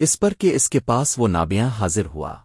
اس پر کہ اس کے پاس وہ نابیاں حاضر ہوا۔